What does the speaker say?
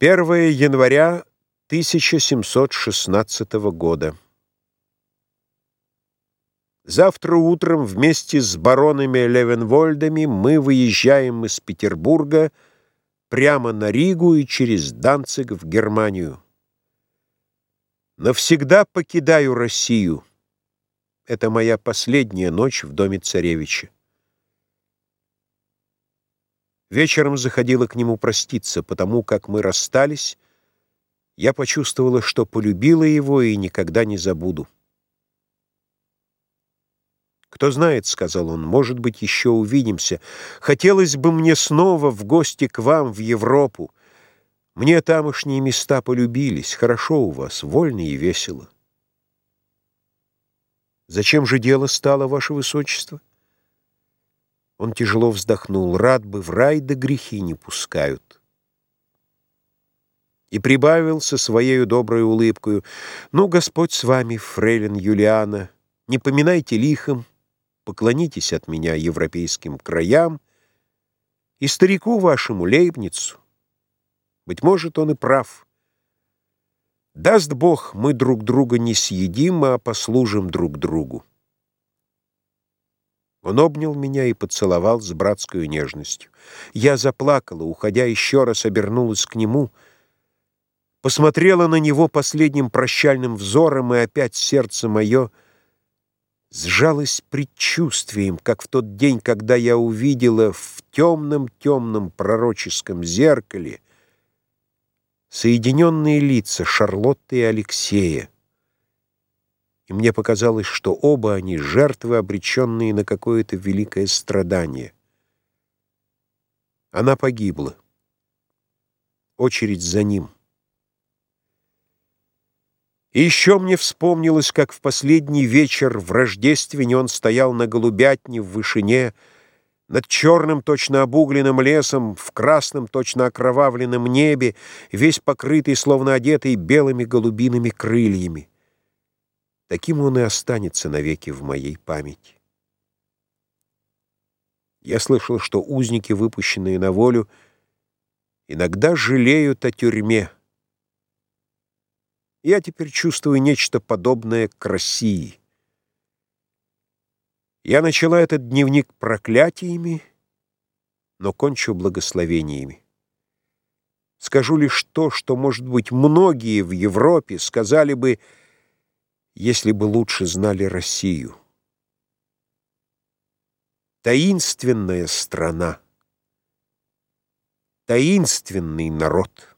1 января 1716 года. Завтра утром вместе с баронами Левенвольдами мы выезжаем из Петербурга прямо на Ригу и через Данциг в Германию. Навсегда покидаю Россию. Это моя последняя ночь в доме царевича. Вечером заходила к нему проститься, потому как мы расстались, я почувствовала, что полюбила его и никогда не забуду. «Кто знает, — сказал он, — может быть, еще увидимся. Хотелось бы мне снова в гости к вам, в Европу. Мне тамошние места полюбились. Хорошо у вас, вольно и весело». «Зачем же дело стало, ваше высочество?» Он тяжело вздохнул. Рад бы, в рай да грехи не пускают. И прибавил со своей доброй улыбкою. Ну, Господь с вами, фрейлейн Юлиана, не поминайте лихом, поклонитесь от меня европейским краям и старику вашему Лейбницу. Быть может, он и прав. Даст Бог, мы друг друга не съедим, а послужим друг другу. Он обнял меня и поцеловал с братской нежностью. Я заплакала, уходя еще раз обернулась к нему, посмотрела на него последним прощальным взором, и опять сердце мое сжалось предчувствием, как в тот день, когда я увидела в темном-темном пророческом зеркале соединенные лица Шарлотты и Алексея и мне показалось, что оба они жертвы, обреченные на какое-то великое страдание. Она погибла. Очередь за ним. И еще мне вспомнилось, как в последний вечер в Рождествене он стоял на голубятне в вышине, над черным, точно обугленным лесом, в красном, точно окровавленном небе, весь покрытый, словно одетый белыми голубиными крыльями. Таким он и останется навеки в моей памяти. Я слышал, что узники, выпущенные на волю, иногда жалеют о тюрьме. Я теперь чувствую нечто подобное к России. Я начала этот дневник проклятиями, но кончу благословениями. Скажу лишь то, что, может быть, многие в Европе сказали бы если бы лучше знали Россию. Таинственная страна, таинственный народ —